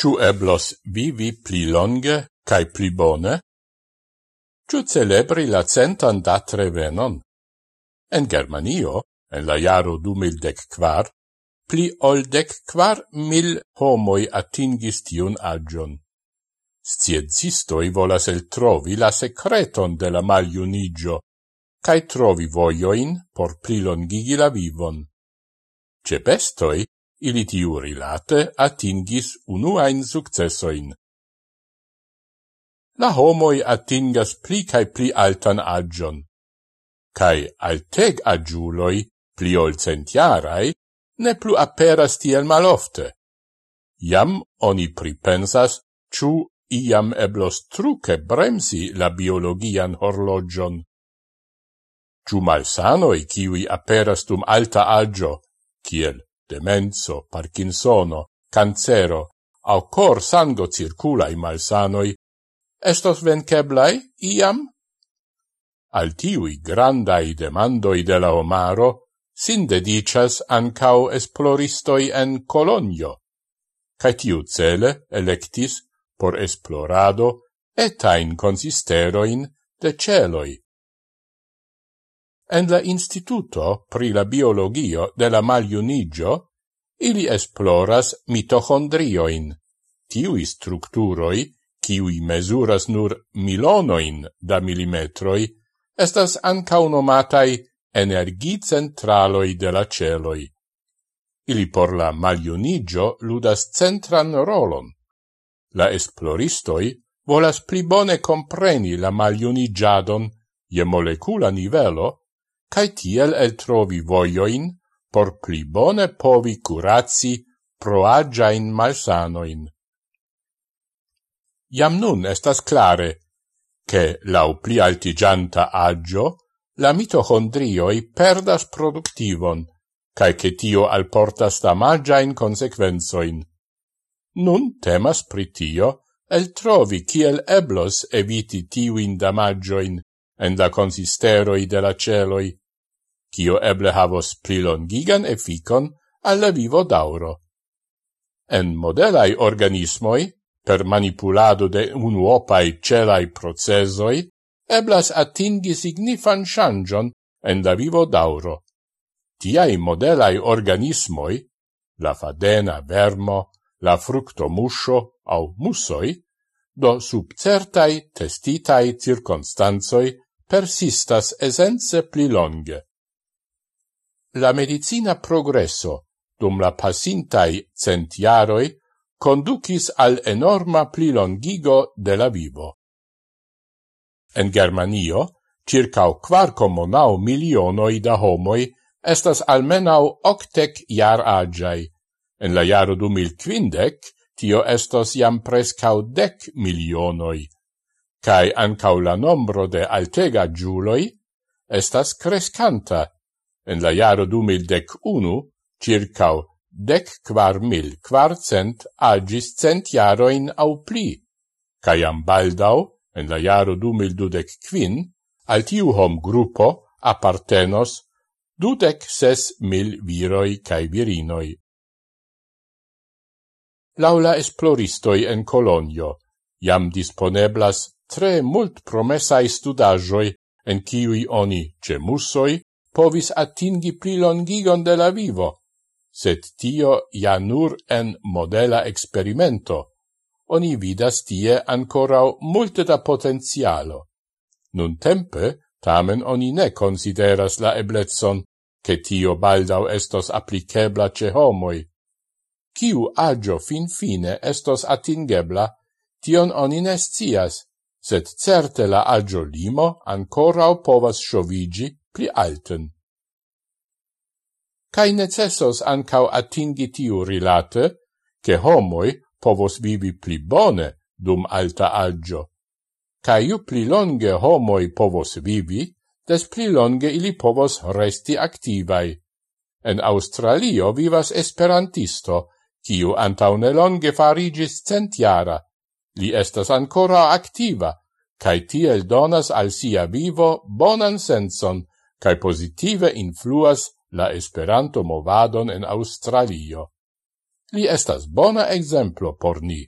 Ciu eblos vivi pli longe cae pli bone? Ciu celebri la centan dat revenon? En Germanio, en la jaro du mil dec quar, pli ol dec quar mil homoi atingis tiun agion. Scienzistoi volas el trovi la secreton de la maliunigio, cae trovi voioin por plilongigi la vivon. Ce bestoi ili tiu rilate atingis unuain successoin. La homoi atingas pli cae pli altan agion, cae alteg agiuloi, pli ol centiarai, ne plu aperas tiel malofte. Iam oni pripensas, ciu iam eblos truce bremsi la biologian horlogion. Ciu malsanoi, kiwi aperas dum alta agio, kiel demenso, parkinsono, cancero, au cor sango circulai malsanoi, estos venceblai iam? Al tiui grandai demandoi de la omaro, sin dedicas ancau esploristoi en Colonio, cae tiu cele electis por esplorado etain consisteroin de celoi. En la instituto pri la biologio de la maliunigio ili esploras mitochondrioin, tiui structuroi, kiui mesuras nur milonoin da millimetroi, estas ancau nomatai energicentraloi de la celoi. Ili por la maliunigio ludas centran rolon. La esploristoi volas pli bone compreni la maliunigiadon je molecula nivelo, cae tiel el trovi voioin por pli bone povi curaci proagiain malsanoin. Iam nun estas clare che lau pli altigianta agio la mitochondrioi perdas productivon, cae che tio alportas damagiain consequenzoin. Nun temas pritio el trovi kiel eblos eviti tiuin damagioin en la consisteroi de la celoi, cio eble havos plilongigan efficon alla vivo dauro. En modelai organismoi, per manipulado de unuopai celai procesoi, eblas atingi signifan changion en la vivo dauro. Tiai modelai organismoi, la fadena vermo, la fructo muscio au musoi, do sub certai testitai circonstanzoi persistas esence pli longe la medicina progresso dum la pasintai centiaroi conducis al enorma plilongigo de la vivo. En Germanio, circa quarcomo nau milionoi da homoi estas almenau octec jar agiai. En la jaro du mil quindec, tio estos jam prescau dec milionoi. Cai ancau la nombro de altega giuloi estas crescanta en la jaro du mil dec unu, circau dec quar mil quarcent agis cent jaroin au pli, caiam baldau, en la jaro du mil dudec quin, al tiu hom gruppo appartenos dudec ses mil viroi cae virinoi. Laula esploristoi en Colonio, jam disponeblas tre mult promesai studajoi en kiui oni ce povis atingi prilongigon de la vivo, sed tio ja nur en modela experimento. Oni vidas tie ancorau multe da potenzialo. Nun tempe, tamen oni ne consideras la eblezzon, che tio baldau estos applicebla ce homoi. Ciu agio fin fine estos atingebla, tion oni ne scias, sed certe la agio limo ancorau povas sciovigi pli alten. Cai necessos ancau atingi tiu rilate, che homoi povos vivi pli bone dum alta agio. Cai ju pli longe homoi povos vivi, des pli longe ili povos resti activai. En Australio vivas esperantisto, kiu antaune longe farigis centiara. Li estas ancora activa, cae tiel donas al sia vivo bonan senson, cae positive influas la Esperanto movadon en Australio. Li estas bona exemplo por ni.